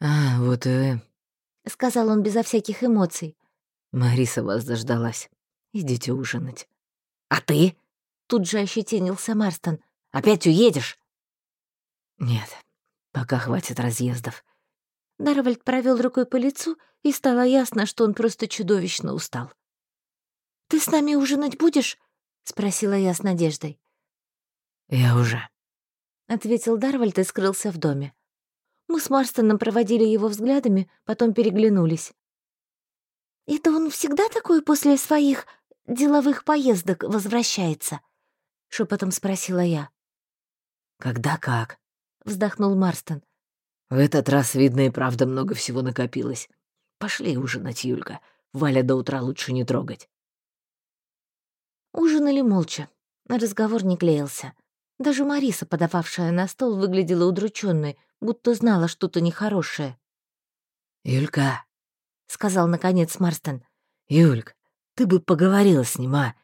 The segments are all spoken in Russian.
«А, вот и вы», — сказал он безо всяких эмоций. «Мариса вас дождалась. Идите ужинать». «А ты?» — тут же ощетинился Марстон. «Опять уедешь?» «Нет, пока хватит разъездов». Дарвальд провел рукой по лицу, и стало ясно, что он просто чудовищно устал. «Ты с нами ужинать будешь?» — спросила я с надеждой. «Я уже», — ответил Дарвальд и скрылся в доме. Мы с Марстоном проводили его взглядами, потом переглянулись. «Это он всегда такой после своих деловых поездок возвращается?» — шепотом спросила я. «Когда как?» — вздохнул Марстон. «В этот раз, видно, и правда много всего накопилось. Пошли ужинать, Юлька. Валя до утра лучше не трогать». Ужинали молча. Разговор не клеился. Даже Мариса, подававшая на стол, выглядела удрученной, будто знала что-то нехорошее. «Юлька», — сказал наконец Марстон. «Юлька, ты бы поговорила с ним, а?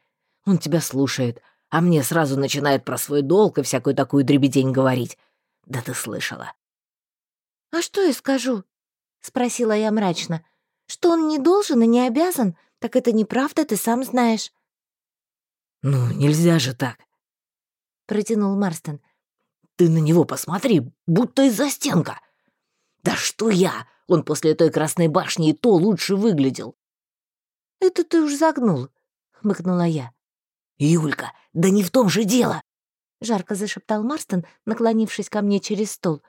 Он тебя слушает, а мне сразу начинает про свой долг и всякую такую дребедень говорить. Да ты слышала». «А что я скажу?» — спросила я мрачно. «Что он не должен и не обязан, так это неправда, ты сам знаешь». «Ну, нельзя же так», — протянул Марстон. «Ты на него посмотри, будто из-за стенка. Да что я? Он после той красной башни и то лучше выглядел». «Это ты уж загнул», — хмыкнула я. «Юлька, да не в том же дело!» — жарко зашептал Марстон, наклонившись ко мне через стол.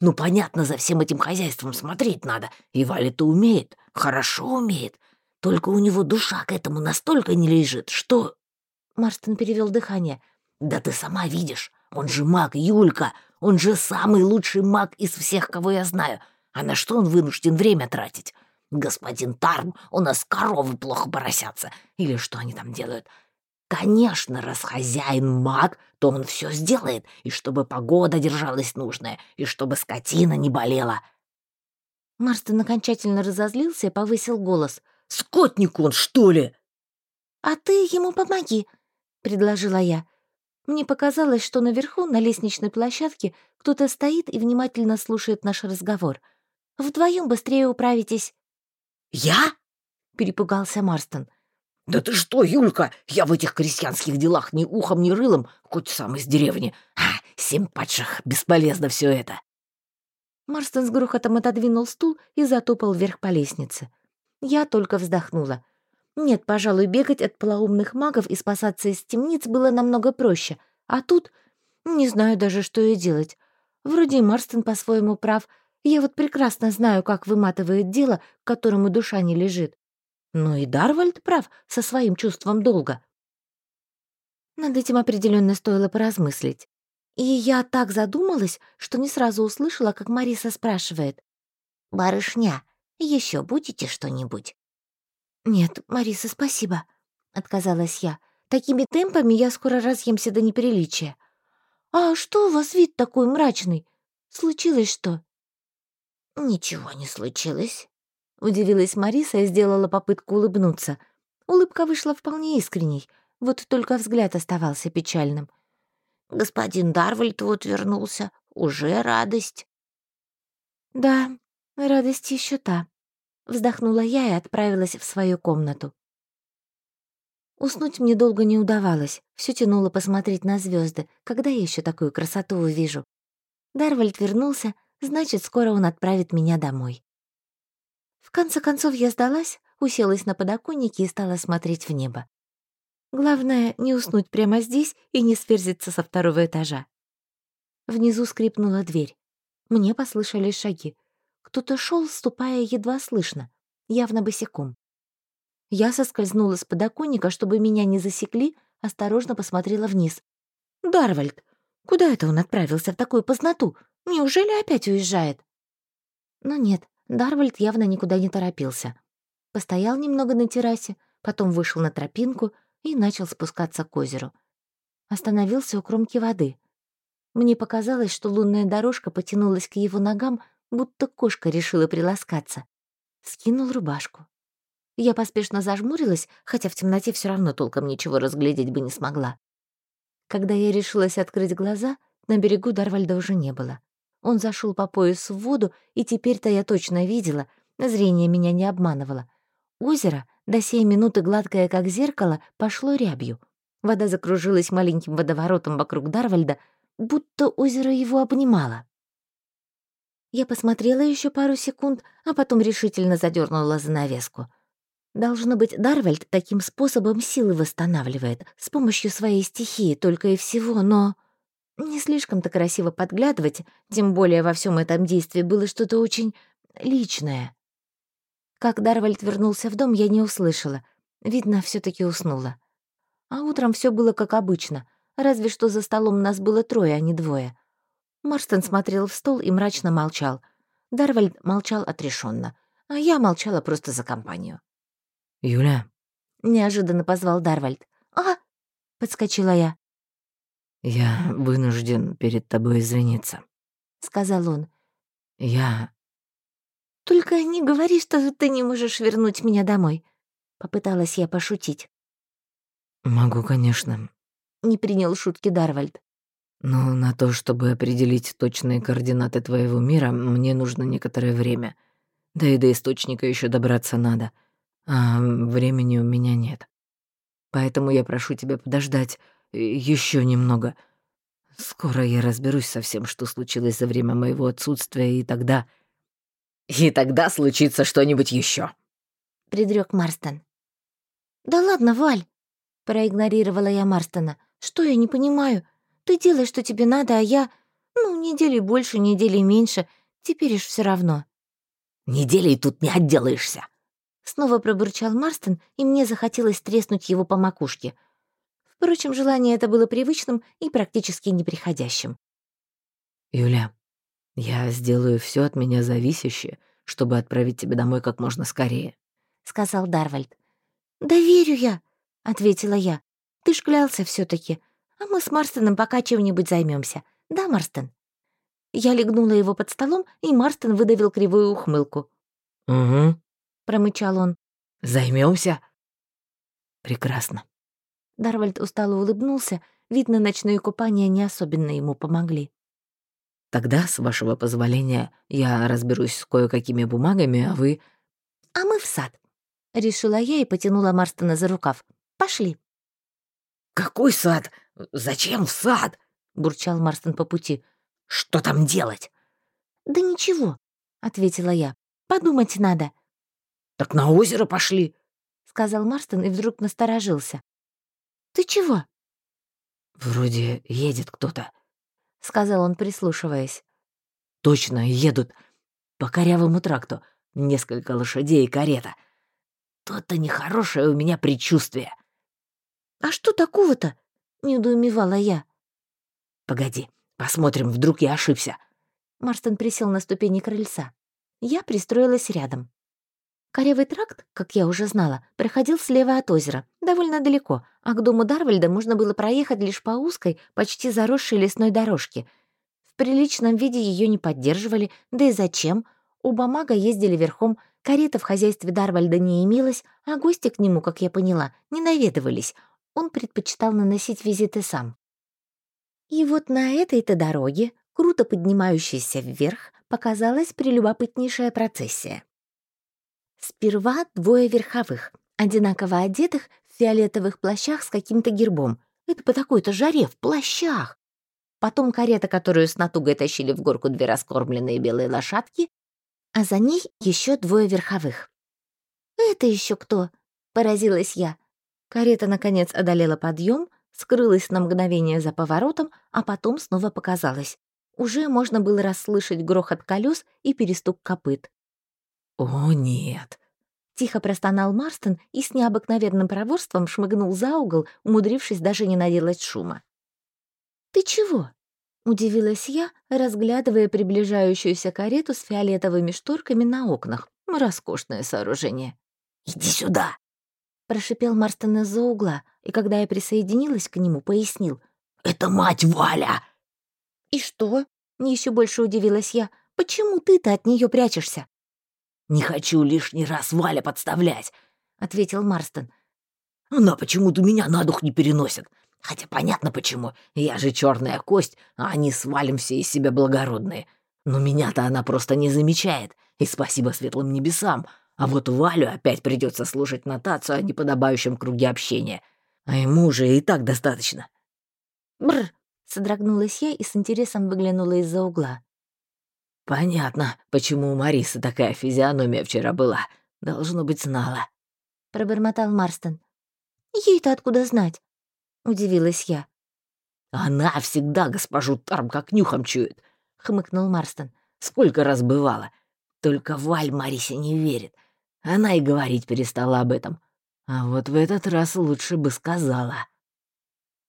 «Ну, понятно, за всем этим хозяйством смотреть надо. И Валя-то умеет, хорошо умеет. Только у него душа к этому настолько не лежит, что...» Марстон перевел дыхание. «Да ты сама видишь, он же маг, Юлька, он же самый лучший маг из всех, кого я знаю. А на что он вынужден время тратить? Господин Тарм, у нас коровы плохо поросятся. Или что они там делают? Конечно, раз хозяин маг, то он все сделает, и чтобы погода держалась нужная, и чтобы скотина не болела». Марстон окончательно разозлился и повысил голос. «Скотник он, что ли?» «А ты ему помоги», — предложила я. Мне показалось, что наверху, на лестничной площадке, кто-то стоит и внимательно слушает наш разговор. Вдвоем быстрее управитесь. «Я?» — перепугался Марстон. «Да ты что, Юлька, я в этих крестьянских делах ни ухом, ни рылом, хоть сам из деревни. А, семь падших, бесполезно все это». Марстон с грохотом отодвинул стул и затопал вверх по лестнице. Я только вздохнула. Нет, пожалуй, бегать от полоумных магов и спасаться из темниц было намного проще. А тут не знаю даже, что и делать. Вроде и Марстон по-своему прав. Я вот прекрасно знаю, как выматывает дело, к которому душа не лежит. Но и Дарвальд прав со своим чувством долга. Над этим определенно стоило поразмыслить. И я так задумалась, что не сразу услышала, как Мариса спрашивает. «Барышня, еще будете что-нибудь?» «Нет, Мариса, спасибо», — отказалась я. «Такими темпами я скоро разъемся до неприличия». «А что у вас вид такой мрачный? Случилось что?» «Ничего не случилось», — удивилась Мариса и сделала попытку улыбнуться. Улыбка вышла вполне искренней, вот только взгляд оставался печальным. «Господин Дарвальд вот вернулся. Уже радость». «Да, радость еще та», Вздохнула я и отправилась в свою комнату. Уснуть мне долго не удавалось, все тянуло посмотреть на звезды, когда я еще такую красоту увижу. Дарвальд вернулся, значит, скоро он отправит меня домой. В конце концов я сдалась, уселась на подоконнике и стала смотреть в небо. Главное, не уснуть прямо здесь и не сверзиться со второго этажа. Внизу скрипнула дверь. Мне послышались шаги. Кто-то шел, ступая едва слышно, явно босиком. Я соскользнула с подоконника, чтобы меня не засекли, осторожно посмотрела вниз. «Дарвальд! Куда это он отправился в такую познату? Неужели опять уезжает?» Но нет, Дарвальд явно никуда не торопился. Постоял немного на террасе, потом вышел на тропинку и начал спускаться к озеру. Остановился у кромки воды. Мне показалось, что лунная дорожка потянулась к его ногам, будто кошка решила приласкаться. Скинул рубашку. Я поспешно зажмурилась, хотя в темноте все равно толком ничего разглядеть бы не смогла. Когда я решилась открыть глаза, на берегу Дарвальда уже не было. Он зашел по пояс в воду, и теперь-то я точно видела, зрение меня не обманывало. Озеро, до сей минуты гладкое как зеркало, пошло рябью. Вода закружилась маленьким водоворотом вокруг Дарвальда, будто озеро его обнимало. Я посмотрела еще пару секунд, а потом решительно задернула занавеску. Должно быть, Дарвальд таким способом силы восстанавливает, с помощью своей стихии только и всего, но... Не слишком-то красиво подглядывать, тем более во всем этом действии было что-то очень личное. Как Дарвальд вернулся в дом, я не услышала. Видно, все таки уснула. А утром все было как обычно, разве что за столом нас было трое, а не двое. Марстон смотрел в стол и мрачно молчал. Дарвальд молчал отрешенно, а я молчала просто за компанию. «Юля?» — неожиданно позвал Дарвальд. «А!» — подскочила я. «Я вынужден перед тобой извиниться», — сказал он. «Я...» «Только не говори, что ты не можешь вернуть меня домой», — попыталась я пошутить. «Могу, конечно», — не принял шутки Дарвальд. Но на то, чтобы определить точные координаты твоего мира, мне нужно некоторое время. Да и до источника еще добраться надо. А времени у меня нет. Поэтому я прошу тебя подождать еще немного. Скоро я разберусь со всем, что случилось за время моего отсутствия, и тогда... И тогда случится что-нибудь еще. предрек Марстон. «Да ладно, Валь!» — проигнорировала я Марстона. «Что я не понимаю? Ты делай, что тебе надо, а я... Ну, недели больше, недели меньше. Теперь уж все равно». «Неделей тут не отделаешься!» Снова пробурчал Марстон, и мне захотелось треснуть его по макушке. Впрочем, желание это было привычным и практически неприходящим. «Юля, я сделаю все от меня зависящее, чтобы отправить тебя домой как можно скорее», — сказал Дарвальд. «Да верю я», — ответила я. «Ты ж клялся все таки а мы с Марстоном пока чем-нибудь займемся. Да, Марстон?» Я легнула его под столом, и Марстон выдавил кривую ухмылку. «Угу», — промычал он. Займемся. «Прекрасно». Дарвальд устало улыбнулся. Видно, ночные купания не особенно ему помогли. «Тогда, с вашего позволения, я разберусь с кое-какими бумагами, а вы...» «А мы в сад», — решила я и потянула Марстона за рукав. «Пошли». «Какой сад? Зачем в сад?» — бурчал Марстон по пути. «Что там делать?» «Да ничего», — ответила я. «Подумать надо». «Так на озеро пошли», — сказал Марстон и вдруг насторожился. «Ты чего?» «Вроде едет кто-то», — сказал он, прислушиваясь. «Точно, едут. По корявому тракту. Несколько лошадей и карета. То-то нехорошее у меня предчувствие». «А что такого-то?» — недоумевала я. «Погоди, посмотрим, вдруг я ошибся». Марстон присел на ступени крыльца. Я пристроилась рядом. Корявый тракт, как я уже знала, проходил слева от озера, довольно далеко, а к дому Дарвальда можно было проехать лишь по узкой, почти заросшей лесной дорожке. В приличном виде ее не поддерживали, да и зачем? Оба мага ездили верхом, карета в хозяйстве Дарвальда не имелась, а гости к нему, как я поняла, не наведывались — он предпочитал наносить визиты сам. И вот на этой-то дороге, круто поднимающейся вверх, показалась прелюбопытнейшая процессия. Сперва двое верховых, одинаково одетых в фиолетовых плащах с каким-то гербом. Это по такой-то жаре, в плащах. Потом карета, которую с натугой тащили в горку две раскормленные белые лошадки, а за ней еще двое верховых. «Это еще кто?» — поразилась я. Карета, наконец, одолела подъем, скрылась на мгновение за поворотом, а потом снова показалась. Уже можно было расслышать грохот колес и перестук копыт. «О, нет!» Тихо простонал Марстон и с необыкновенным проворством шмыгнул за угол, умудрившись даже не наделать шума. «Ты чего?» — удивилась я, разглядывая приближающуюся карету с фиолетовыми шторками на окнах. Роскошное сооружение. «Иди сюда!» Прошипел Марстон из-за угла, и когда я присоединилась к нему, пояснил. «Это мать Валя!» «И что?» — еще больше удивилась я. «Почему ты-то от нее прячешься?» «Не хочу лишний раз Валя подставлять», — ответил Марстон. «Она почему-то меня на дух не переносит. Хотя понятно почему. Я же черная кость, а они с все из себя благородные. Но меня-то она просто не замечает, и спасибо светлым небесам. А вот Валю опять придется слушать нотацию о неподобающем круге общения. А ему уже и так достаточно. Бррр, содрогнулась я и с интересом выглянула из-за угла. «Понятно, почему у Марисы такая физиономия вчера была. Должно быть, знала», — пробормотал Марстон. «Ей-то откуда знать?» — удивилась я. «Она всегда госпожу Тарм как нюхом чует», — хмыкнул Марстон. «Сколько раз бывало. Только Валь Марисе не верит. Она и говорить перестала об этом. А вот в этот раз лучше бы сказала».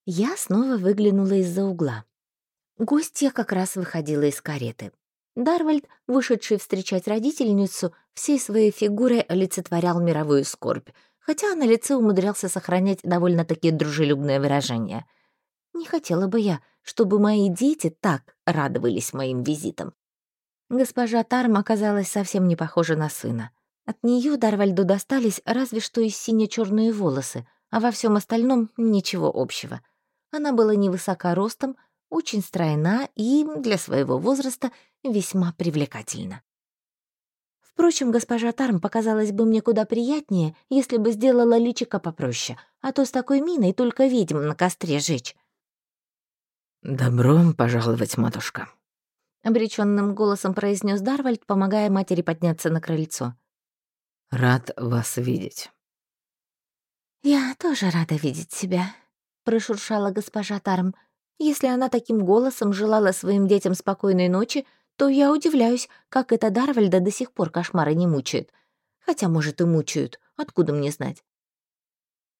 Я снова выглянула из-за угла. Гостья как раз выходила из кареты. Дарвальд, вышедший встречать родительницу, всей своей фигурой олицетворял мировую скорбь, хотя на лице умудрялся сохранять довольно-таки дружелюбное выражение. Не хотела бы я, чтобы мои дети так радовались моим визитам. Госпожа Тарм оказалась совсем не похожа на сына. От нее Дарвальду достались разве что и сине-черные волосы, а во всем остальном ничего общего. Она была невысока ростом, очень стройна и, для своего возраста, весьма привлекательна. Впрочем, госпожа Тарм показалась бы мне куда приятнее, если бы сделала личико попроще, а то с такой миной только ведьм на костре жечь. «Добро пожаловать, матушка», — обреченным голосом произнес Дарвальд, помогая матери подняться на крыльцо. «Рад вас видеть». «Я тоже рада видеть тебя», — прошуршала госпожа Тарм. «Если она таким голосом желала своим детям спокойной ночи, то я удивляюсь, как это Дарвальда до сих пор кошмары не мучает. Хотя, может, и мучают, откуда мне знать?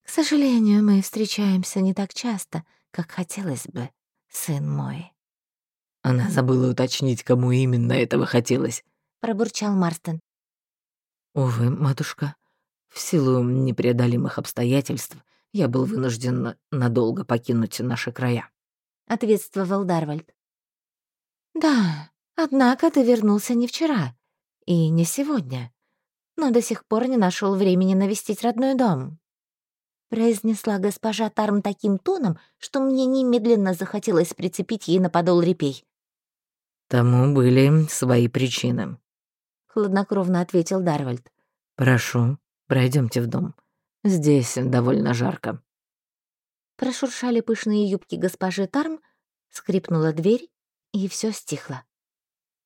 К сожалению, мы встречаемся не так часто, как хотелось бы, сын мой. Она забыла уточнить, кому именно этого хотелось. Пробурчал Марстон. Увы, матушка, в силу непреодолимых обстоятельств я был вынужден надолго покинуть наши края. Ответствовал Дарвальд. Да, однако ты вернулся не вчера и не сегодня, но до сих пор не нашел времени навестить родной дом произнесла госпожа Тарм таким тоном, что мне немедленно захотелось прицепить ей на подол репей. «Тому были свои причины», — хладнокровно ответил Дарвальд. «Прошу, пройдемте в дом. Здесь довольно жарко». Прошуршали пышные юбки госпожи Тарм, скрипнула дверь, и все стихло.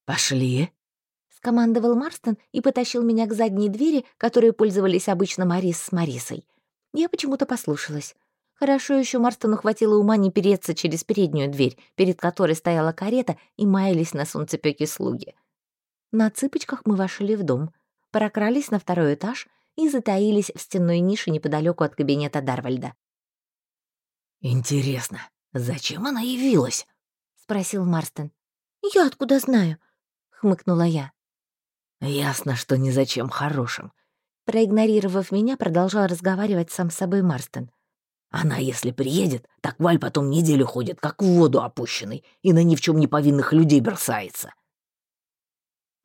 «Пошли», — скомандовал Марстон и потащил меня к задней двери, которой пользовались обычно Марис с Марисой. Я почему-то послушалась. Хорошо еще Марстону хватило ума не переться через переднюю дверь, перед которой стояла карета, и маялись на солнцепёке слуги. На цыпочках мы вошли в дом, прокрались на второй этаж и затаились в стенной нише неподалеку от кабинета Дарвальда. «Интересно, зачем она явилась?» — спросил Марстон. «Я откуда знаю?» — хмыкнула я. «Ясно, что ни зачем хорошим. Проигнорировав меня, продолжал разговаривать сам с собой Марстон. «Она, если приедет, так Валь потом неделю ходит, как в воду опущенный, и на ни в чем не повинных людей бросается».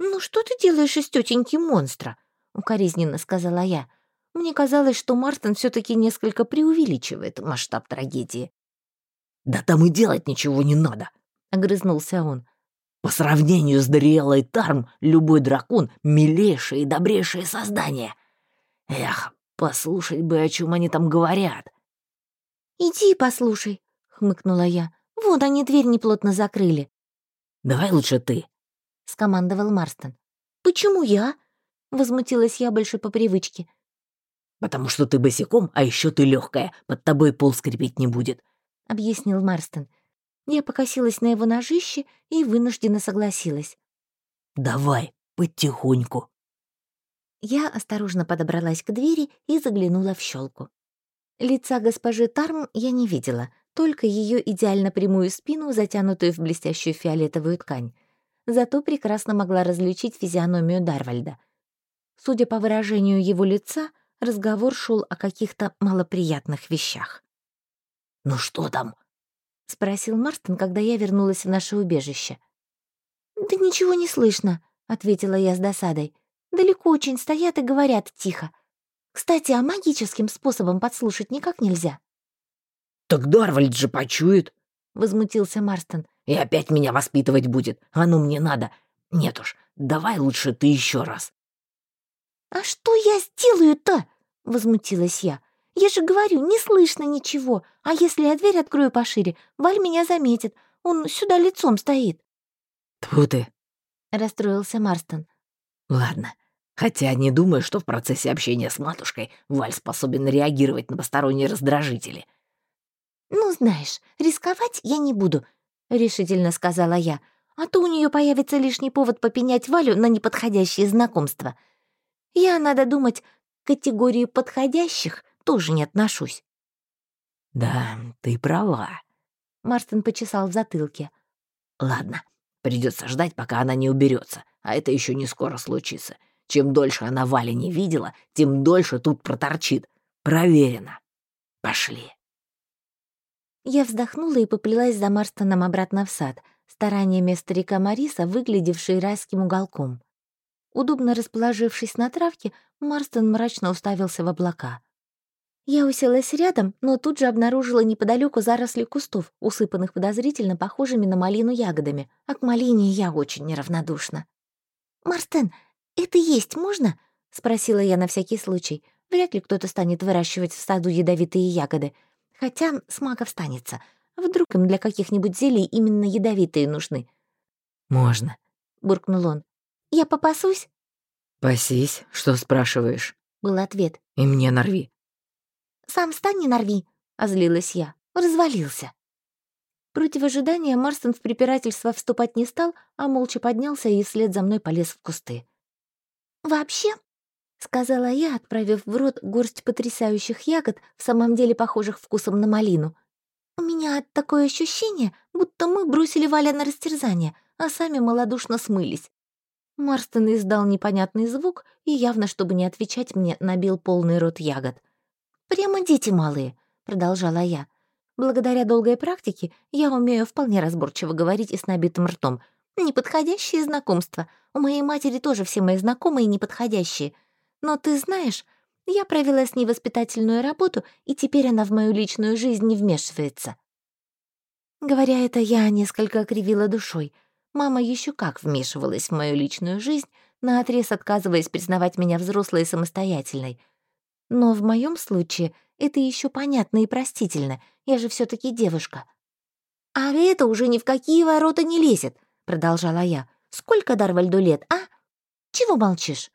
«Ну что ты делаешь из тетеньки монстра?» — укоризненно сказала я. Мне казалось, что Марстон все таки несколько преувеличивает масштаб трагедии. «Да там и делать ничего не надо», — огрызнулся он. «По сравнению с Дариэлой Тарм, любой дракон — милейшее и добрейшее создание. Эх, послушать бы, о чем они там говорят. «Иди послушай», — хмыкнула я. «Вот они дверь неплотно закрыли». «Давай лучше ты», — скомандовал Марстон. «Почему я?» — возмутилась я больше по привычке. «Потому что ты босиком, а еще ты легкая, под тобой пол скрипеть не будет», — объяснил Марстон. Я покосилась на его ножище и вынужденно согласилась. «Давай, потихоньку», я осторожно подобралась к двери и заглянула в щелку. Лица госпожи Тарм я не видела, только ее идеально прямую спину, затянутую в блестящую фиолетовую ткань. Зато прекрасно могла различить физиономию Дарвальда. Судя по выражению его лица, разговор шел о каких-то малоприятных вещах. «Ну что там?» — спросил Марстон, когда я вернулась в наше убежище. «Да ничего не слышно», — ответила я с досадой. Далеко очень стоят и говорят тихо. Кстати, а магическим способом подслушать никак нельзя. «Так Дарвальд же почует!» — возмутился Марстон. «И опять меня воспитывать будет. А ну мне надо. Нет уж, давай лучше ты еще раз. «А что я сделаю-то?» — возмутилась я. «Я же говорю, не слышно ничего. А если я дверь открою пошире, Валь меня заметит. Он сюда лицом стоит». Тьфу ты. Расстроился Марстон. Ладно. Хотя не думаю, что в процессе общения с матушкой Валь способен реагировать на посторонние раздражители. «Ну, знаешь, рисковать я не буду», — решительно сказала я. «А то у нее появится лишний повод попенять Валю на неподходящее знакомство. Я, надо думать, к категории подходящих тоже не отношусь». Да, ты права. Марстон почесал в затылке. Ладно, придется ждать, пока она не уберется, а это еще не скоро случится. Чем дольше она Вали не видела, тем дольше тут проторчит. Проверено. Пошли. Я вздохнула и поплелась за Марстоном обратно в сад, стараниями старика Мариса, выглядевший райским уголком. Удобно расположившись на травке, Марстон мрачно уставился в облака. Я уселась рядом, но тут же обнаружила неподалеку заросли кустов, усыпанных подозрительно похожими на малину ягодами, а к малине я очень неравнодушна. «Марстен, это есть можно?» — спросила я на всякий случай. Вряд ли кто-то станет выращивать в саду ядовитые ягоды. Хотя с маков станется. Вдруг им для каких-нибудь зелий именно ядовитые нужны. Можно. — буркнул он. «Я попасусь?» Пасись, что спрашиваешь? — был ответ. И мне нарви. «Сам стань не нарви», — озлилась я. Развалился. Против ожидания Марстон в препирательство вступать не стал, а молча поднялся и вслед за мной полез в кусты. «Вообще», — сказала я, отправив в рот горсть потрясающих ягод, в самом деле похожих вкусом на малину, «у меня такое ощущение, будто мы бросили Валя на растерзание, а сами малодушно смылись». Марстон издал непонятный звук и, явно чтобы не отвечать мне, набил полный рот ягод. «Прямо дети малые», — продолжала я. «Благодаря долгой практике я умею вполне разборчиво говорить и с набитым ртом. Неподходящие знакомства. У моей матери тоже все мои знакомые неподходящие. Но ты знаешь, я провела с ней воспитательную работу, и теперь она в мою личную жизнь не вмешивается». Говоря это, я несколько кривила душой. Мама еще как вмешивалась в мою личную жизнь, наотрез отказываясь признавать меня взрослой и самостоятельной — но в моем случае это еще понятно и простительно, я же все таки девушка. «А это уже ни в какие ворота не лезет», — продолжала я. «Сколько Дарвальду лет, а? Чего молчишь?»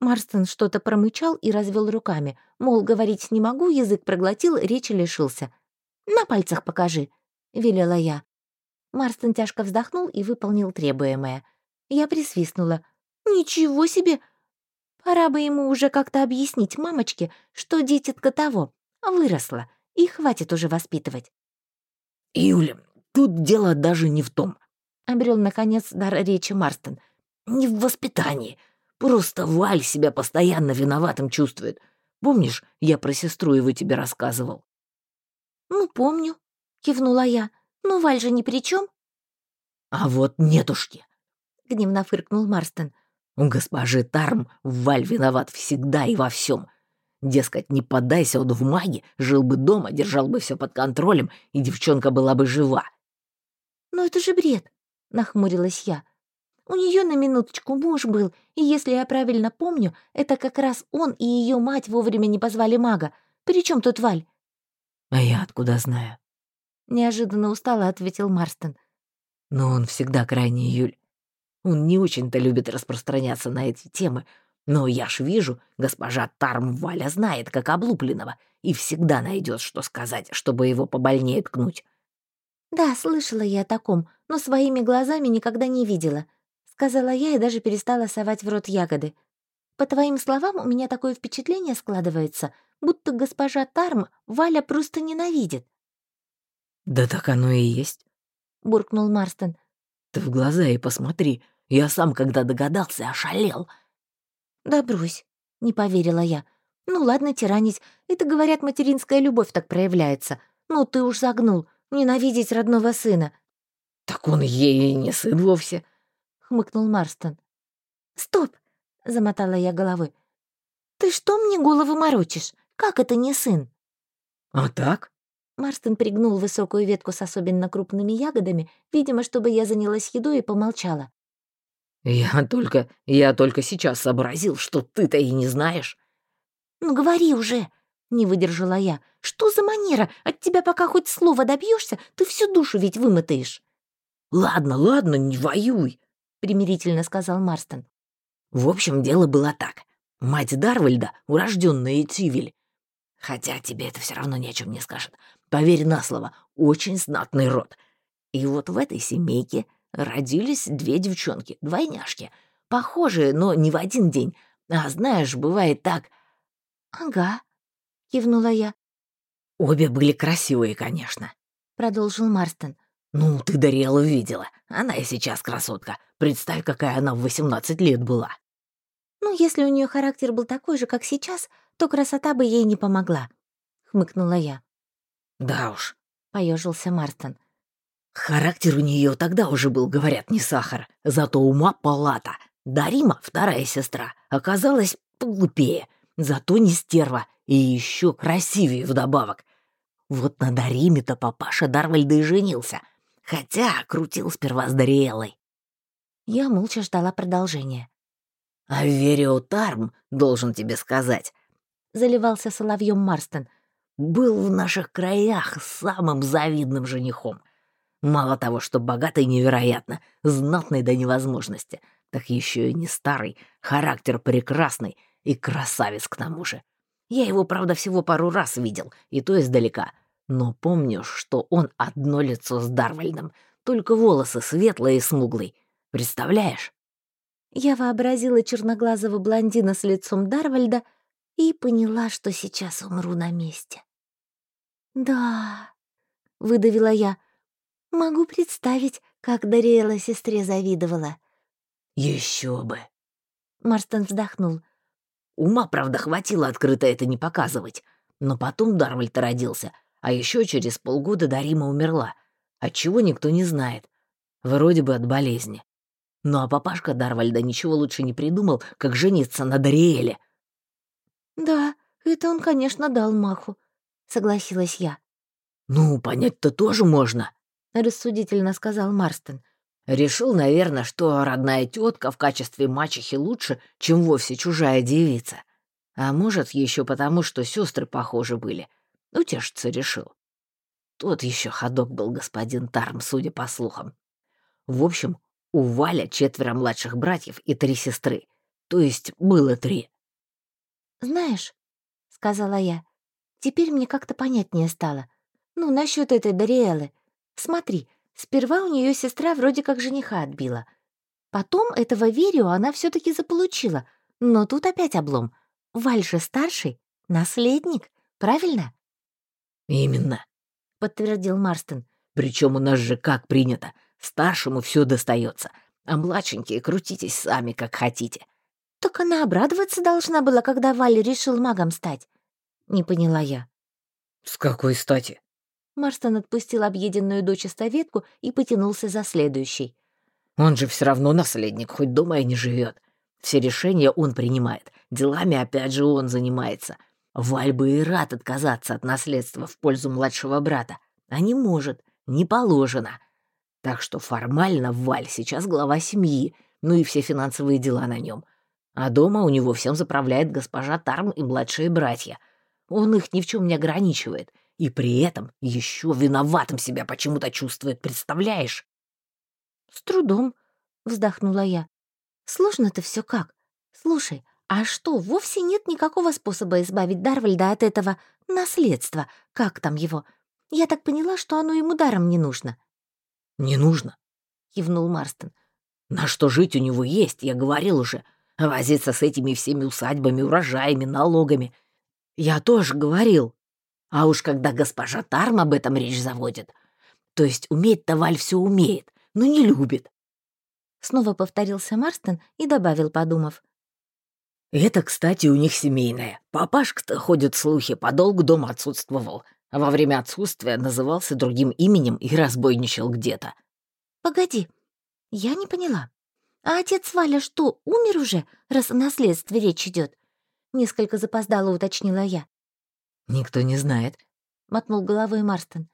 Марстон что-то промычал и развел руками, мол, говорить не могу, язык проглотил, речи лишился. «На пальцах покажи», — велела я. Марстон тяжко вздохнул и выполнил требуемое. Я присвистнула. «Ничего себе! Пора бы ему уже как-то объяснить мамочке, что дитятка того, выросла, и хватит уже воспитывать. Юля, тут дело даже не в том. Обрел наконец дар речи Марстон. Не в воспитании. Просто Валь себя постоянно виноватым чувствует. Помнишь, я про сестру его тебе рассказывал? Ну, помню, кивнула я. Ну, Валь же ни при чем. А вот нетушки. Гневно фыркнул Марстон. У госпожи Тарм Валь виноват всегда и во всем. Дескать, не поддайся он в маги, жил бы дома, держал бы все под контролем, и девчонка была бы жива. «Но это же бред!» — нахмурилась я. «У нее на минуточку муж был, и если я правильно помню, это как раз он и ее мать вовремя не позвали мага. При чем тут Валь?» «А я откуда знаю?» Неожиданно устало ответил Марстон. «Но он всегда крайне Юль. Он не очень-то любит распространяться на эти темы, но я ж вижу, госпожа Тарм Валя знает, как облупленного, и всегда найдет, что сказать, чтобы его побольнее ткнуть. «Да, слышала я о таком, но своими глазами никогда не видела», — сказала я и даже перестала совать в рот ягоды. «По твоим словам, у меня такое впечатление складывается, будто госпожа Тарм Валя просто ненавидит». «Да так оно и есть», — буркнул Марстон. «Ты в глаза и посмотри, я сам, когда догадался, ошалел». «Да брось», — не поверила я. «Ну ладно, тиранить. Это, говорят, материнская любовь так проявляется. Ну ты уж загнул. Ненавидеть родного сына». «Так он ей и не сын вовсе», — хмыкнул Марстон. «Стоп!» — замотала я головой. «Ты что мне голову морочишь? Как это не сын?» «А так?» Марстон пригнул высокую ветку с особенно крупными ягодами, видимо, чтобы я занялась едой и помолчала. Я только... я только сейчас сообразил, что ты-то и не знаешь. «Ну говори уже!» — не выдержала я. «Что за манера? От тебя пока хоть слова добьешься, ты всю душу ведь вымотаешь». «Ладно, ладно, не воюй», — примирительно сказал Марстон. В общем, дело было так. Мать Дарвальда, урожденная Тивель, хотя тебе это все равно ни о чем не скажет, поверь на слово, очень знатный род. И вот в этой семейке родились две девчонки, двойняшки, похожие, но не в один день. А знаешь, бывает так, «Ага», — кивнула я. «Обе были красивые, конечно», — продолжил Марстон. «Ну, ты Дариэлу видела. Она и сейчас красотка. Представь, какая она в 18 лет была». «Ну, если у нее характер был такой же, как сейчас, то красота бы ей не помогла», — хмыкнула я. «Да уж», — поежился Марстон. «Характер у нее тогда уже был, говорят, не сахар, зато ума палата. Дарима, вторая сестра, оказалась поглупее, Зато не стерва и еще красивее вдобавок. Вот на Дариме-то папаша Дарвальда и женился, хотя крутил сперва с Дариэлой. Я молча ждала продолжения. «А Верио Тарм, должен тебе сказать», — заливался соловьем Марстон, «был в наших краях самым завидным женихом. Мало того, что богатый невероятно, знатный до невозможности, так еще и не старый, характер прекрасный и красавец к тому же. Я его, правда, всего пару раз видел, и то издалека. Но помню, что он одно лицо с Дарвальдом, только волосы светлые и смуглые. Представляешь? Я вообразила черноглазого блондина с лицом Дарвальда и поняла, что сейчас умру на месте. «Да», — выдавила я, — «могу представить, как Дариэла сестре завидовала». Еще бы!» Марстон вздохнул. Ума, правда, хватило открыто это не показывать. Но потом Дарвальд родился, а еще через полгода Дарима умерла. Отчего никто не знает. Вроде бы от болезни. Ну а папашка Дарвальда ничего лучше не придумал, как жениться на Дариэле. «Да, это он, конечно, дал маху», — согласилась я. «Ну, понять-то тоже можно», — рассудительно сказал Марстон. Решил, наверное, что родная тетка в качестве мачехи лучше, чем вовсе чужая девица. А может, еще потому, что сестры похожи были. Утешиться решил. Тот еще ходок был господин Тарм, судя по слухам. В общем, у Валя четверо младших братьев и три сестры. То есть было три. «Знаешь», — сказала я, — «теперь мне как-то понятнее стало. Ну, насчет этой Дариэлы. Смотри, Сперва у нее сестра вроде как жениха отбила. Потом этого Верио она все таки заполучила. Но тут опять облом. Валь же старший, наследник, правильно? «Именно», — подтвердил Марстон. Причем у нас же как принято. Старшему все достается, а младшенькие крутитесь сами, как хотите». «Так она обрадоваться должна была, когда Валь решил магом стать». Не поняла я. «С какой стати?» Марстон отпустил объеденную дочистоветку и потянулся за следующей. «Он же все равно наследник, хоть дома и не живет. Все решения он принимает, делами опять же он занимается. Валь бы и рад отказаться от наследства в пользу младшего брата, а не может, не положено. Так что формально Валь сейчас глава семьи, ну и все финансовые дела на нем. А дома у него всем заправляет госпожа Тарм и младшие братья. Он их ни в чем не ограничивает — и при этом еще виноватым себя почему-то чувствует, представляешь? С трудом, вздохнула я. Сложно-то все как. Слушай, а что, вовсе нет никакого способа избавить Дарвальда от этого наследства, как там его? Я так поняла, что оно ему даром не нужно. Не нужно, кивнул Марстон. На что жить у него есть, я говорил уже. Возиться с этими всеми усадьбами, урожаями, налогами. Я тоже говорил. А уж когда госпожа Тарм об этом речь заводит. То есть уметь-то Валь все умеет, но не любит. Снова повторился Марстон и добавил, подумав. Это, кстати, у них семейное. Папашка-то, ходят слухи, подолгу дома отсутствовал, а во время отсутствия назывался другим именем и разбойничал где-то. Погоди, я не поняла. А отец Валя что, умер уже, раз о наследстве речь идет? Несколько запоздало уточнила я. «Никто не знает», — мотнул головой Марстон.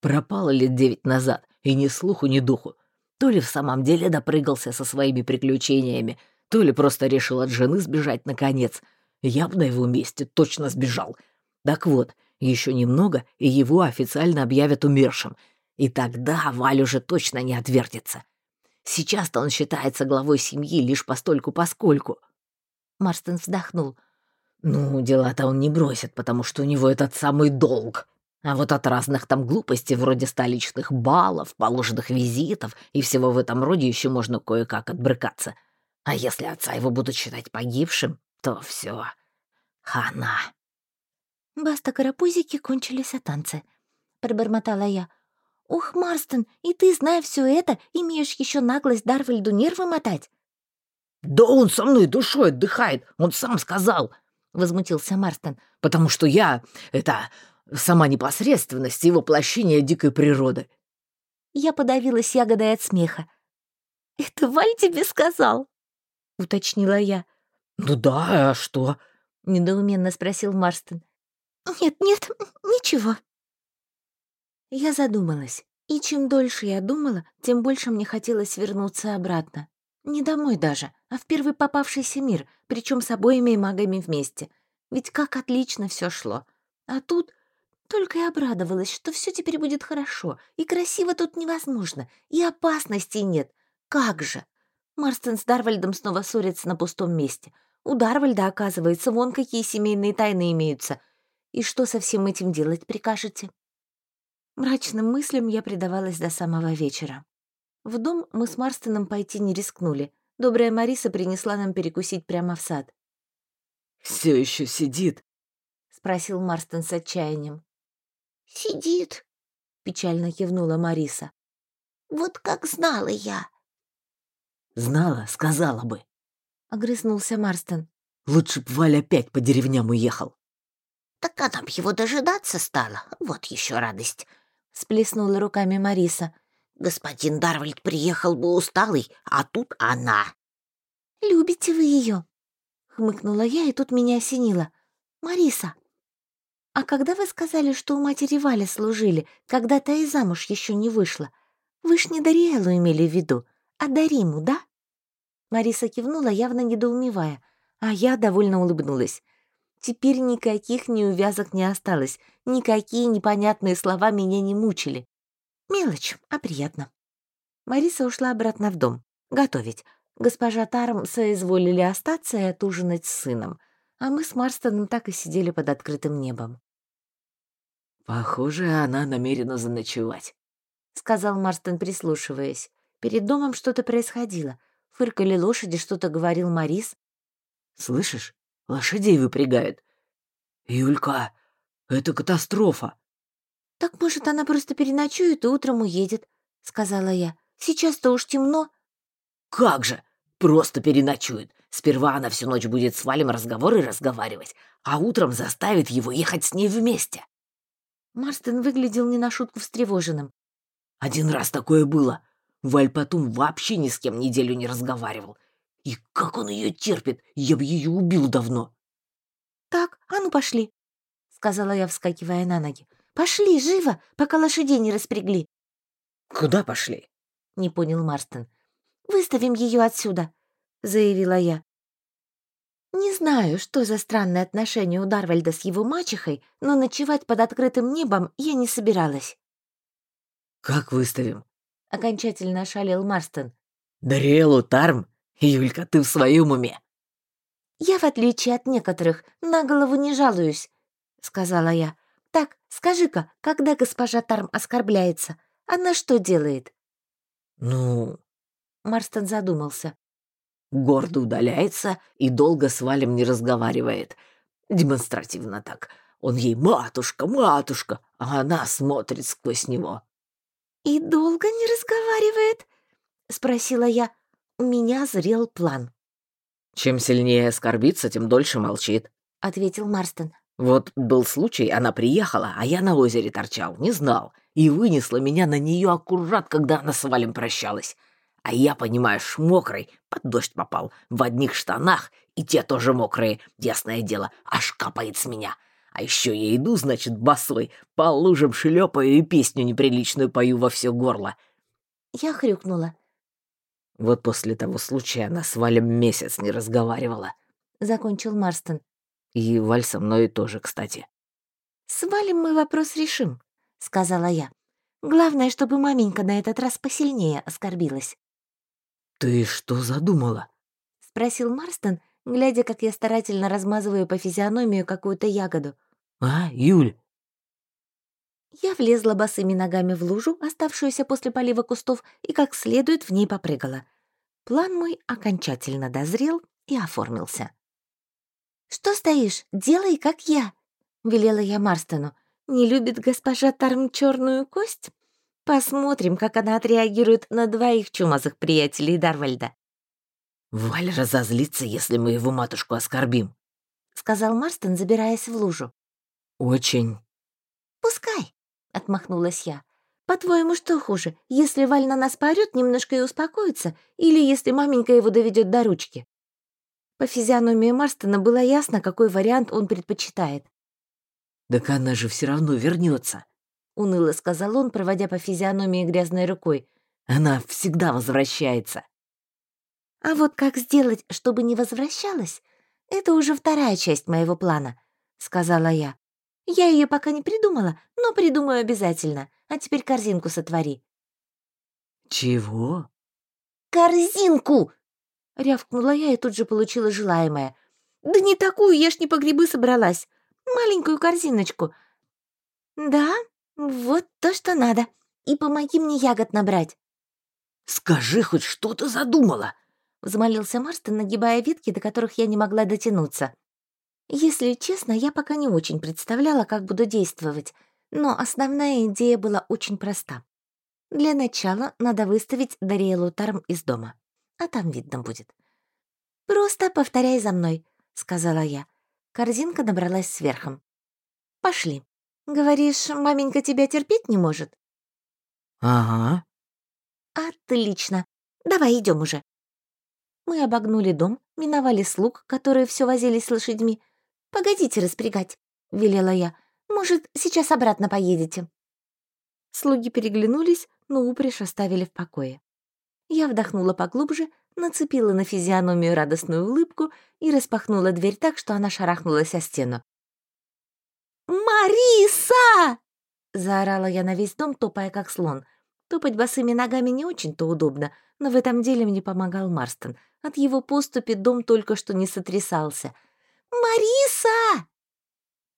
«Пропала лет девять назад, и ни слуху, ни духу. То ли в самом деле допрыгался со своими приключениями, то ли просто решил от жены сбежать наконец. Я бы на его месте точно сбежал. Так вот, еще немного, и его официально объявят умершим. И тогда Валь уже точно не отвертится. Сейчас-то он считается главой семьи лишь постольку-поскольку. Марстон вздохнул. Ну, дела-то он не бросит, потому что у него этот самый долг. А вот от разных там глупостей, вроде столичных баллов, положенных визитов и всего в этом роде еще можно кое-как отбрыкаться. А если отца его будут считать погибшим, то все. Хана. Баста карапузики кончились о танце. Пробормотала я. «Ух, Марстон, и ты, зная все это, имеешь еще наглость Дарвальду нервы мотать?» «Да он со мной душой отдыхает, он сам сказал!» — возмутился Марстон. «Потому что я, это, сама непосредственность и воплощение дикой природы». Я подавилась ягодой от смеха. «Это Валь тебе сказал?» — уточнила я. «Ну да, а что?» — недоуменно спросил Марстон. «Нет-нет, ничего». Я задумалась, и чем дольше я думала, тем больше мне хотелось вернуться обратно. Не домой даже, а в первый попавшийся мир, причем с обоими магами вместе. Ведь как отлично все шло. А тут только и обрадовалась, что все теперь будет хорошо, и красиво тут невозможно, и опасностей нет. Как же! Марстон с Дарвальдом снова ссорятся на пустом месте. У Дарвальда, оказывается, вон какие семейные тайны имеются. И что со всем этим делать прикажете? Мрачным мыслям я предавалась до самого вечера. В дом мы с Марстоном пойти не рискнули. Добрая Мариса принесла нам перекусить прямо в сад. Все еще сидит?» — спросил Марстон с отчаянием. «Сидит», — печально кивнула Мариса. «Вот как знала я». «Знала, сказала бы», — огрызнулся Марстон. «Лучше б Валя опять по деревням уехал». «Так она б его дожидаться стала, вот еще радость», — сплеснула руками Мариса. «Господин Дарвальд приехал бы усталый, а тут она». «Любите вы ее?» — хмыкнула я, и тут меня осенило. «Мариса, «А когда вы сказали, что у матери Валя служили, когда та и замуж еще не вышла, вы ж не Дариэлу имели в виду, а Дариму, да?» Мариса кивнула, явно недоумевая, а я довольно улыбнулась. Теперь никаких неувязок не осталось, никакие непонятные слова меня не мучили. Мелочь, а приятно. Мариса ушла обратно в дом. Готовить. Госпожа Тарм соизволили остаться и отужинать с сыном, а мы с Марстоном так и сидели под открытым небом. «Похоже, она намерена заночевать», — сказал Марстон, прислушиваясь. Перед домом что-то происходило. Фыркали лошади, что-то говорил Марис. «Слышишь? Лошадей выпрягают. Юлька, это катастрофа!» «Так, может, она просто переночует и утром уедет», — сказала я. «Сейчас-то уж темно». «Как же! Просто переночует. Сперва она всю ночь будет с Валем разговоры разговаривать, а утром заставит его ехать с ней вместе». Марстон выглядел не на шутку встревоженным. «Один раз такое было. Валь потом вообще ни с кем неделю не разговаривал. И как он ее терпит, я бы ее убил давно». «Так, а ну пошли», — сказала я, вскакивая на ноги. «Пошли, живо, пока лошадей не распрягли». «Куда пошли?» — не понял Марстон. «Выставим ее отсюда», — заявила я. Не знаю, что за странное отношение у Дарвальда с его мачехой, но ночевать под открытым небом я не собиралась. «Как выставим?» — окончательно ошалел Марстон. «Дариэлу Тарм? Юлька, ты в своем уме?» «Я, в отличие от некоторых, на голову не жалуюсь», — сказала я. «Так, скажи-ка, когда госпожа Тарм оскорбляется, она что делает?» «Ну...» Марстон задумался гордо удаляется и долго с Валем не разговаривает. Демонстративно так. Он ей «матушка, матушка», а она смотрит сквозь него. «И долго не разговаривает?» — спросила я. У меня зрел план. «Чем сильнее оскорбится, тем дольше молчит», — ответил Марстон. «Вот был случай, она приехала, а я на озере торчал, не знал, и вынесла меня на нее аккурат, когда она с Валем прощалась. А я, понимаешь, мокрый, под дождь попал, в одних штанах, и те тоже мокрые, ясное дело, аж капает с меня. А еще я иду, значит, босой, по лужам шлепаю и песню неприличную пою во все горло. Я хрюкнула. Вот после того случая она с Валем месяц не разговаривала. Закончил Марстон. И Валь со мной тоже, кстати. «С Валем мы вопрос решим», — сказала я. «Главное, чтобы маменька на этот раз посильнее оскорбилась». «Ты что задумала?» — спросил Марстон, глядя, как я старательно размазываю по физиономию какую-то ягоду. «А, Юль?» Я влезла босыми ногами в лужу, оставшуюся после полива кустов, и как следует в ней попрыгала. План мой окончательно дозрел и оформился. «Что стоишь? Делай, как я!» — велела я Марстону. «Не любит госпожа Тарм черную кость? Посмотрим, как она отреагирует на двоих чумазых приятелей Дарвальда». «Валь разозлится, если мы его матушку оскорбим», — сказал Марстон, забираясь в лужу. «Очень». «Пускай», — отмахнулась я. «По-твоему, что хуже, если Валь на нас поорёт немножко и успокоится, или если маменька его доведет до ручки?» По физиономии Марстона было ясно, какой вариант он предпочитает. «Так она же все равно вернется, уныло сказал он, проводя по физиономии грязной рукой. «Она всегда возвращается». «А вот как сделать, чтобы не возвращалась, это уже вторая часть моего плана», — сказала я. «Я ее пока не придумала, но придумаю обязательно. А теперь корзинку сотвори». «Чего?» «Корзинку!» — рявкнула я и тут же получила желаемое. «Да не такую, я ж не по грибы собралась. Маленькую корзиночку». «Да, вот то, что надо. И помоги мне ягод набрать». «Скажи хоть, что ты задумала?» — взмолился Марстон, нагибая ветки, до которых я не могла дотянуться. Если честно, я пока не очень представляла, как буду действовать, но основная идея была очень проста. Для начала надо выставить Дариэлу Тарм из дома а там видно будет. «Просто повторяй за мной», — сказала я. Корзинка набралась сверхом. «Пошли. Говоришь, маменька тебя терпеть не может?» «Ага». «Отлично. Давай идем уже». Мы обогнули дом, миновали слуг, которые все возились с лошадьми. «Погодите распрягать», — велела я. «Может, сейчас обратно поедете?» Слуги переглянулись, но упряжь оставили в покое. Я вдохнула поглубже, нацепила на физиономию радостную улыбку и распахнула дверь так, что она шарахнулась о стену. «Мариса!» — заорала я на весь дом, топая как слон. Топать босыми ногами не очень-то удобно, но в этом деле мне помогал Марстон. От его поступи дом только что не сотрясался. «Мариса!»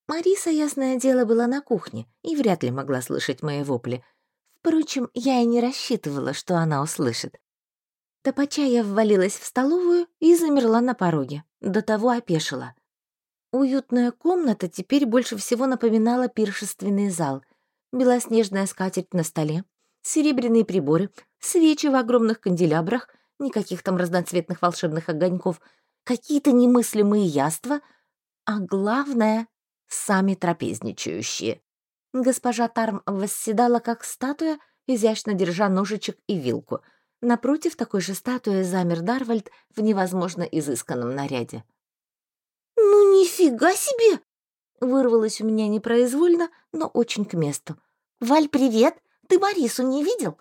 Мариса, ясное дело, была на кухне и вряд ли могла слышать мои вопли. Впрочем, я и не рассчитывала, что она услышит. Топача я ввалилась в столовую и замерла на пороге. До того опешила. Уютная комната теперь больше всего напоминала пиршественный зал. Белоснежная скатерть на столе, серебряные приборы, свечи в огромных канделябрах, никаких там разноцветных волшебных огоньков, какие-то немыслимые яства, а главное — сами трапезничающие. Госпожа Тарм восседала как статуя, изящно держа ножичек и вилку. Напротив такой же статуи замер Дарвальд в невозможно изысканном наряде. «Ну нифига себе!» — вырвалось у меня непроизвольно, но очень к месту. «Валь, привет! Ты Борису не видел?»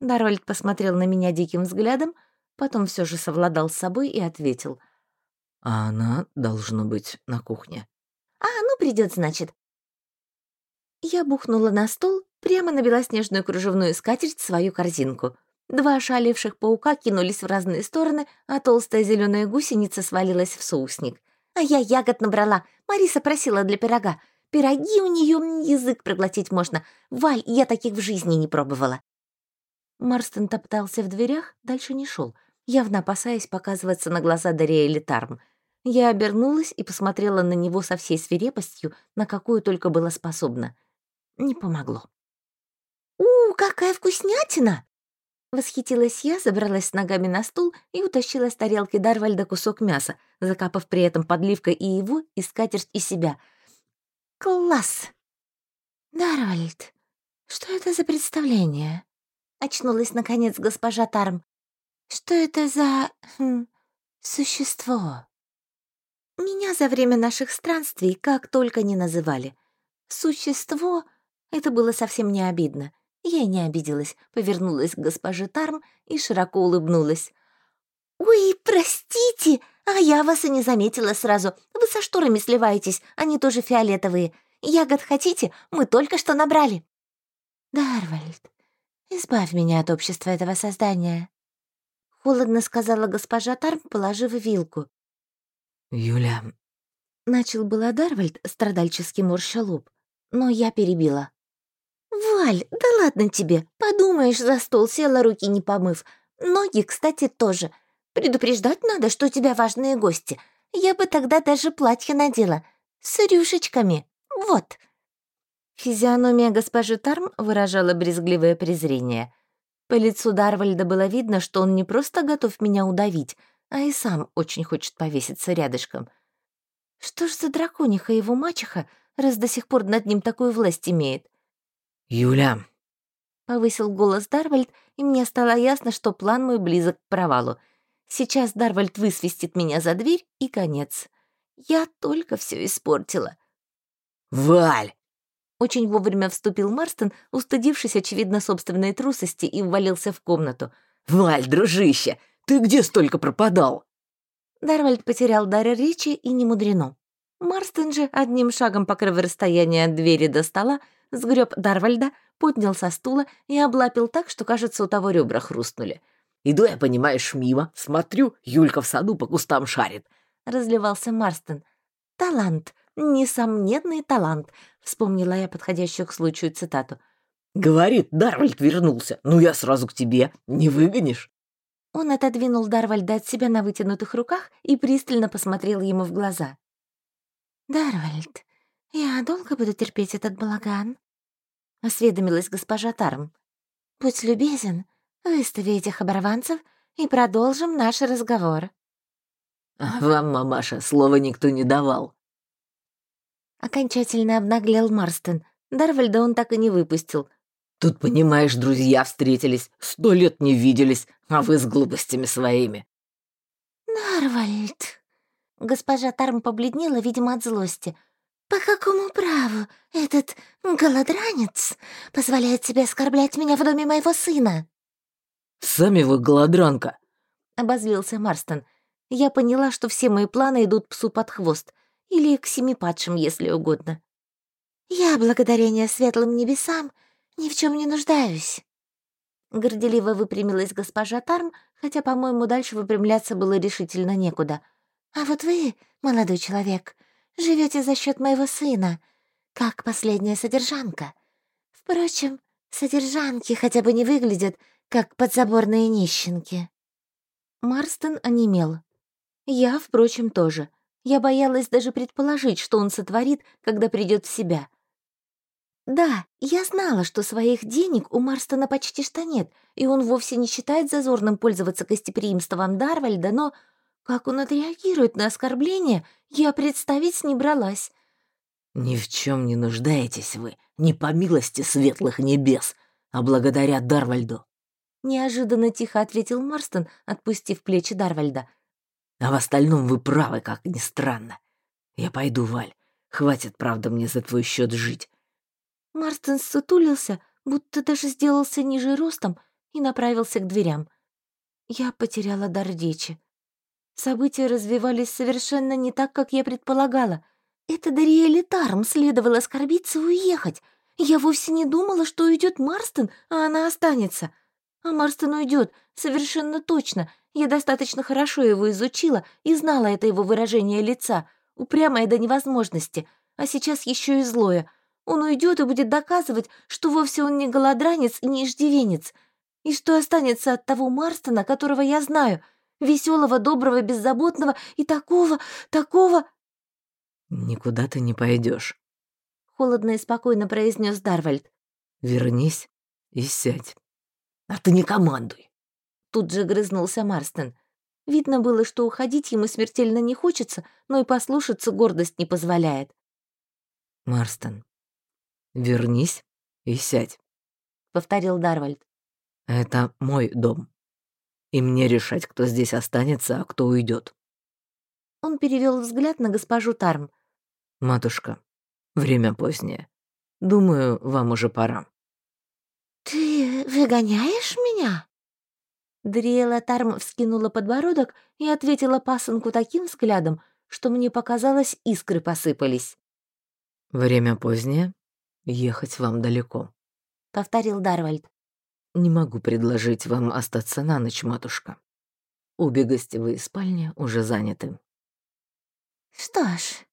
Дарвальд посмотрел на меня диким взглядом, потом все же совладал с собой и ответил. «А она должна быть на кухне». «А, ну придет, значит. Я бухнула на стол прямо на белоснежную кружевную скатерть свою корзинку. Два ошалевших паука кинулись в разные стороны, а толстая зеленая гусеница свалилась в соусник. А я ягод набрала. Мариса просила для пирога. Пироги у нее язык проглотить можно. Валь, я таких в жизни не пробовала. Марстон топтался в дверях, дальше не шел, явно опасаясь показываться на глаза Дарья Элитарм. Я обернулась и посмотрела на него со всей свирепостью, на какую только была способна не помогло. «У, какая вкуснятина!» Восхитилась я, забралась с ногами на стул и утащила с тарелки Дарвальда кусок мяса, закапав при этом подливкой и его, и скатерть, и себя. «Класс!» «Дарвальд, что это за представление?» Очнулась, наконец, госпожа Тарм. «Что это за... Хм, существо?» Меня за время наших странствий как только не называли. Существо это было совсем не обидно. Я не обиделась, повернулась к госпоже Тарм и широко улыбнулась. «Ой, простите, а я вас и не заметила сразу. Вы со шторами сливаетесь, они тоже фиолетовые. Ягод хотите? Мы только что набрали». «Дарвальд, избавь меня от общества этого создания», — холодно сказала госпожа Тарм, положив вилку. «Юля...» Начал было Дарвальд, страдальчески морща лоб, но я перебила. «Валь, да ладно тебе, подумаешь, за стол села, руки не помыв. Ноги, кстати, тоже. Предупреждать надо, что у тебя важные гости. Я бы тогда даже платье надела. С рюшечками. Вот». Физиономия госпожи Тарм выражала брезгливое презрение. По лицу Дарвальда было видно, что он не просто готов меня удавить, а и сам очень хочет повеситься рядышком. Что ж за дракониха его мачеха, раз до сих пор над ним такую власть имеет? «Юля!» — повысил голос Дарвальд, и мне стало ясно, что план мой близок к провалу. Сейчас Дарвальд высвистит меня за дверь, и конец. Я только все испортила. «Валь!» Очень вовремя вступил Марстон, устыдившись, очевидно, собственной трусости, и ввалился в комнату. «Валь, дружище, ты где столько пропадал?» Дарвальд потерял дар речи, и не мудрено. Марстон же, одним шагом покрыв расстояние от двери до стола, сгреб Дарвальда, поднял со стула и облапил так, что, кажется, у того ребра хрустнули. «Иду я, понимаешь, мимо, смотрю, Юлька в саду по кустам шарит», — разливался Марстон. «Талант, несомненный талант», — вспомнила я подходящую к случаю цитату. «Говорит, Дарвальд вернулся. Ну, я сразу к тебе. Не выгонишь?» Он отодвинул Дарвальда от себя на вытянутых руках и пристально посмотрел ему в глаза. «Дарвальд, я долго буду терпеть этот балаган?» — осведомилась госпожа Тарм. «Будь любезен, выстави этих оборванцев и продолжим наш разговор». «Вам, мамаша, слова никто не давал». Окончательно обнаглел Марстон. Дарвальда он так и не выпустил, Тут, понимаешь, друзья встретились, сто лет не виделись, а вы с глупостями своими». «Нарвальд!» Госпожа Тарм побледнела, видимо, от злости. «По какому праву этот голодранец позволяет себе оскорблять меня в доме моего сына?» «Сами вы голодранка!» — обозлился Марстон. Я поняла, что все мои планы идут псу под хвост. Или к семи падшим, если угодно. «Я, благодарение светлым небесам, ни в чем не нуждаюсь». Горделиво выпрямилась госпожа Тарм, хотя, по-моему, дальше выпрямляться было решительно некуда. «А вот вы, молодой человек, живете за счет моего сына, как последняя содержанка. Впрочем, содержанки хотя бы не выглядят, как подзаборные нищенки». Марстон онемел. Я, впрочем, тоже. Я боялась даже предположить, что он сотворит, когда придет в себя. Да, я знала, что своих денег у Марстона почти что нет, и он вовсе не считает зазорным пользоваться гостеприимством Дарвальда, но как он отреагирует на оскорбление, я представить не бралась. «Ни в чем не нуждаетесь вы, не по милости светлых небес, а благодаря Дарвальду», — неожиданно тихо ответил Марстон, отпустив плечи Дарвальда. «А в остальном вы правы, как ни странно. Я пойду, Валь. Хватит, правда, мне за твой счет жить. Марстон сутулился, будто даже сделался ниже ростом и направился к дверям. Я потеряла дар речи. События развивались совершенно не так, как я предполагала. Это Дариэле Тарм следовало оскорбиться и уехать. Я вовсе не думала, что уйдет Марстон, а она останется. А Марстон уйдет, совершенно точно. Я достаточно хорошо его изучила и знала это его выражение лица, упрямое до невозможности, а сейчас еще и злое — он уйдет и будет доказывать, что вовсе он не голодранец и не иждивенец, и что останется от того Марстона, которого я знаю, веселого, доброго, беззаботного и такого, такого... «Никуда ты не пойдешь, холодно и спокойно произнес Дарвальд. «Вернись и сядь. А ты не командуй!» Тут же грызнулся Марстон. Видно было, что уходить ему смертельно не хочется, но и послушаться гордость не позволяет. «Марстон, «Вернись и сядь», — повторил Дарвальд. «Это мой дом. И мне решать, кто здесь останется, а кто уйдет. Он перевел взгляд на госпожу Тарм. «Матушка, время позднее. Думаю, вам уже пора». «Ты «Ты выгоняешь меня?» Дриэла Тарм вскинула подбородок и ответила пасынку таким взглядом, что мне показалось, искры посыпались. «Время позднее. Ехать вам далеко», — повторил Дарвальд. «Не могу предложить вам остаться на ночь, матушка. Обе гостевые спальни уже заняты». «Что ж...»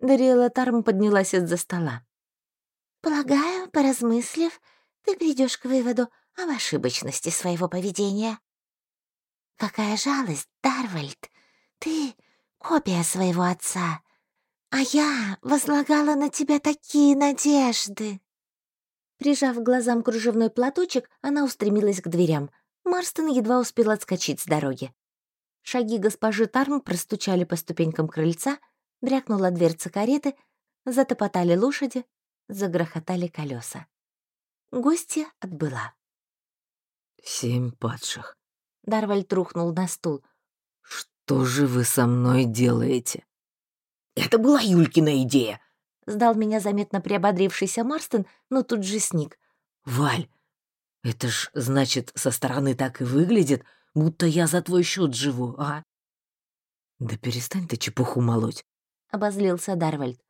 Дариэла Тарм поднялась из-за стола. «Полагаю, поразмыслив, ты придешь к выводу об ошибочности своего поведения. Какая жалость, Дарвальд! Ты — копия своего отца, а я возлагала на тебя такие надежды!» Прижав к глазам кружевной платочек, она устремилась к дверям. Марстон едва успел отскочить с дороги. Шаги госпожи Тарм простучали по ступенькам крыльца, брякнула дверца кареты, затопотали лошади, загрохотали колеса. Гостья отбыла. «Семь падших». Дарвальд рухнул на стул. «Что же вы со мной делаете?» «Это была Юлькина идея!» Сдал меня заметно приободрившийся Марстон, но тут же сник. «Валь, это ж, значит, со стороны так и выглядит, будто я за твой счет живу, а?» «Да перестань ты чепуху молоть», — обозлился Дарвальд.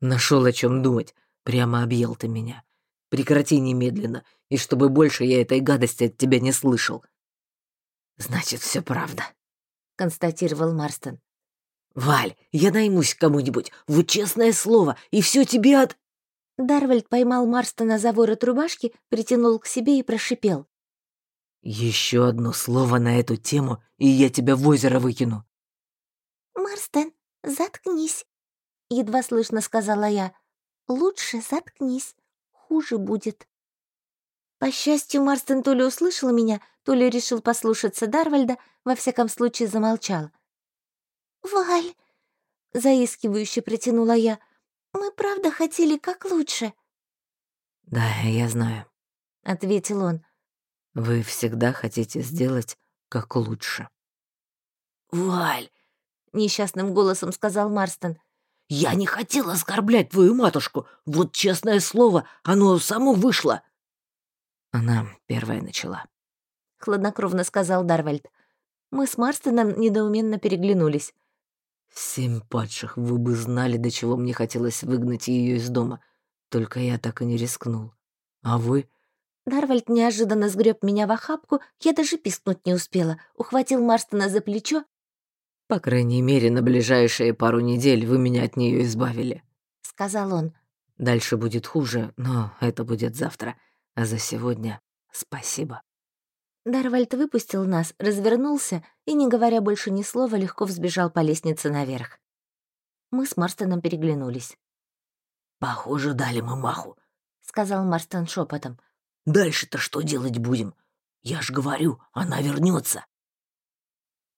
Нашел о чем думать. Прямо объел ты меня. Прекрати немедленно, и чтобы больше я этой гадости от тебя не слышал. Значит, все правда, констатировал Марстон. Валь, я наймусь кому-нибудь, вот честное слово, и все тебе от... Дарвальд поймал Марстона за ворот рубашки, притянул к себе и прошипел. Еще одно слово на эту тему, и я тебя в озеро выкину. «Марстон, заткнись», — едва слышно сказала я. «Лучше заткнись хуже будет». По счастью, Марстон то ли услышал меня, то ли решил послушаться Дарвальда, во всяком случае замолчал. «Валь!» — заискивающе протянула я. «Мы правда хотели как лучше». «Да, я знаю», — ответил он. «Вы всегда хотите сделать как лучше». «Валь!» — несчастным голосом сказал Марстон. Я не хотел оскорблять твою матушку. Вот честное слово, оно само вышло. Она первая начала. Хладнокровно сказал Дарвальд. Мы с Марстоном недоуменно переглянулись. Семь падших, вы бы знали, до чего мне хотелось выгнать ее из дома. Только я так и не рискнул. А вы? Дарвальд неожиданно сгреб меня в охапку, я даже пискнуть не успела, ухватил Марстона за плечо по крайней мере, на ближайшие пару недель вы меня от нее избавили», — сказал он. «Дальше будет хуже, но это будет завтра. А за сегодня спасибо». Дарвальд выпустил нас, развернулся и, не говоря больше ни слова, легко взбежал по лестнице наверх. Мы с Марстоном переглянулись. «Похоже, дали мы маху», — сказал Марстон шепотом. «Дальше-то что делать будем? Я ж говорю, она вернется.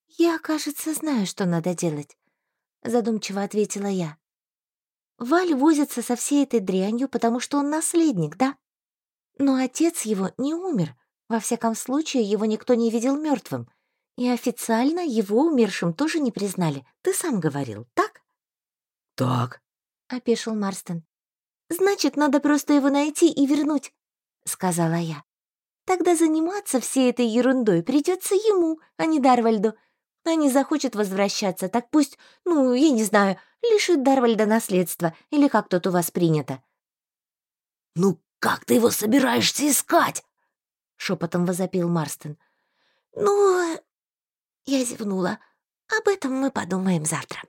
«Я, кажется, знаю, что надо делать», — задумчиво ответила я. «Валь возится со всей этой дрянью, потому что он наследник, да? Но отец его не умер. Во всяком случае, его никто не видел мертвым. И официально его умершим тоже не признали. Ты сам говорил, так?» «Так», — опешил Марстон. «Значит, надо просто его найти и вернуть», — сказала я. «Тогда заниматься всей этой ерундой придется ему, а не Дарвальду. А не захочет возвращаться, так пусть, ну, я не знаю, лишит Дарвальда наследства, или как тут у вас принято». «Ну, как ты его собираешься искать?» — шепотом возопил Марстон. «Ну...» — я зевнула. «Об этом мы подумаем завтра».